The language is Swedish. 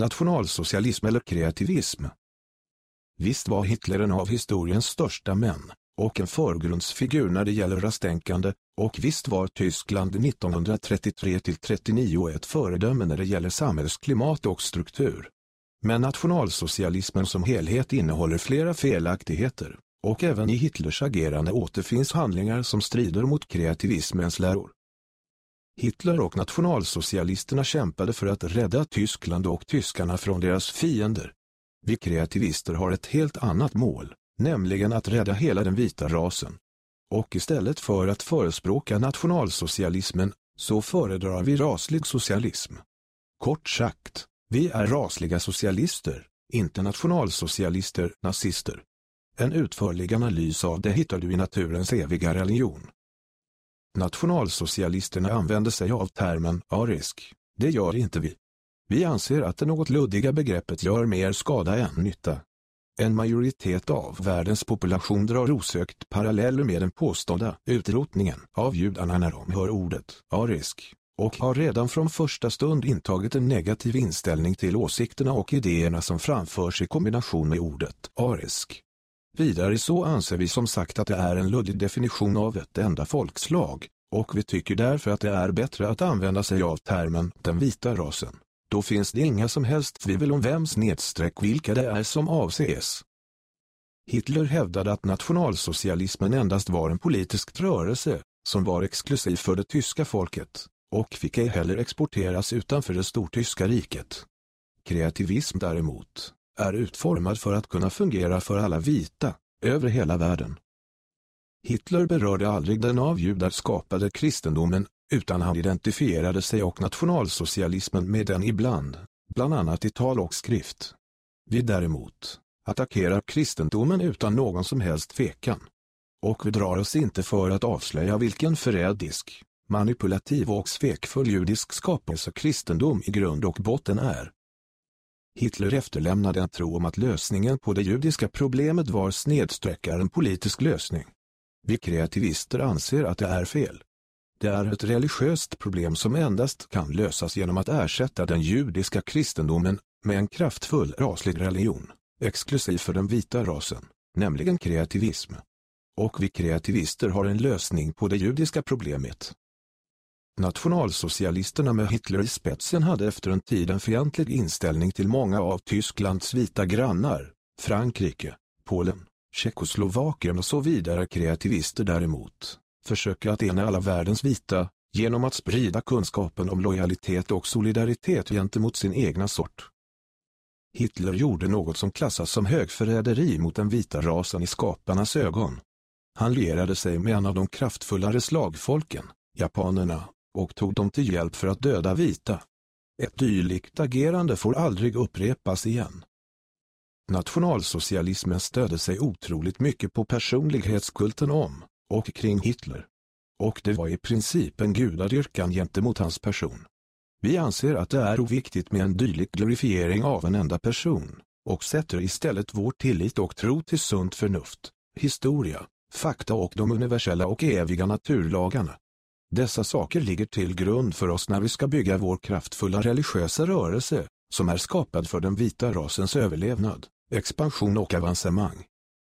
nationalsocialism eller kreativism. Visst var Hitler en av historiens största män, och en förgrundsfigur när det gäller rastänkande, och visst var Tyskland 1933-39 ett föredöme när det gäller samhällsklimat och struktur. Men nationalsocialismen som helhet innehåller flera felaktigheter, och även i Hitlers agerande återfinns handlingar som strider mot kreativismens läror. Hitler och nationalsocialisterna kämpade för att rädda Tyskland och tyskarna från deras fiender. Vi kreativister har ett helt annat mål, nämligen att rädda hela den vita rasen. Och istället för att förespråka nationalsocialismen, så föredrar vi raslig socialism. Kort sagt, vi är rasliga socialister, inte nationalsocialister, nazister. En utförlig analys av det hittar du i naturens eviga religion. Nationalsocialisterna använder sig av termen arisk. Det gör inte vi. Vi anser att det något luddiga begreppet gör mer skada än nytta. En majoritet av världens population drar osökt paralleller med den påstådda utrotningen av judarna när de hör ordet arisk och har redan från första stund intagit en negativ inställning till åsikterna och idéerna som framförs i kombination med ordet arisk. Vidare så anser vi som sagt att det är en luddig definition av ett enda folkslag, och vi tycker därför att det är bättre att använda sig av termen den vita rasen. Då finns det inga som helst tvivel om vems nedstreck vilka det är som avses. Hitler hävdade att nationalsocialismen endast var en politisk rörelse, som var exklusiv för det tyska folket, och fick ej heller exporteras utanför det stortyska riket. Kreativism däremot, är utformad för att kunna fungera för alla vita, över hela världen. Hitler berörde aldrig den av judar skapade kristendomen, utan han identifierade sig och nationalsocialismen med den ibland, bland annat i tal och skrift. Vi däremot attackerar kristendomen utan någon som helst tvekan. Och vi drar oss inte för att avslöja vilken förrädisk, manipulativ och svekfull judisk skapelse kristendom i grund och botten är. Hitler efterlämnade en tro om att lösningen på det judiska problemet var snedsträckaren politisk lösning. Vi kreativister anser att det är fel. Det är ett religiöst problem som endast kan lösas genom att ersätta den judiska kristendomen med en kraftfull raslig religion, exklusiv för den vita rasen, nämligen kreativism. Och vi kreativister har en lösning på det judiska problemet. Nationalsocialisterna med Hitler i spetsen hade efter en tid en fientlig inställning till många av Tysklands vita grannar, Frankrike, Polen, Tjeckoslovakien och så vidare kreativister däremot, försöker att ena alla världens vita, genom att sprida kunskapen om lojalitet och solidaritet gentemot sin egna sort. Hitler gjorde något som klassas som högförräderi mot den vita rasen i skaparnas ögon. Han lierade sig med en av de kraftfullare slagfolken, japanerna, och tog dem till hjälp för att döda vita. Ett dylikt agerande får aldrig upprepas igen. Nationalsocialismen stödde sig otroligt mycket på personlighetskulten om och kring Hitler. Och det var i princip en gudadyrkan gentemot hans person. Vi anser att det är oviktigt med en dylik glorifiering av en enda person, och sätter istället vår tillit och tro till sunt förnuft, historia, fakta och de universella och eviga naturlagarna. Dessa saker ligger till grund för oss när vi ska bygga vår kraftfulla religiösa rörelse, som är skapad för den vita rasens överlevnad, expansion och avancemang.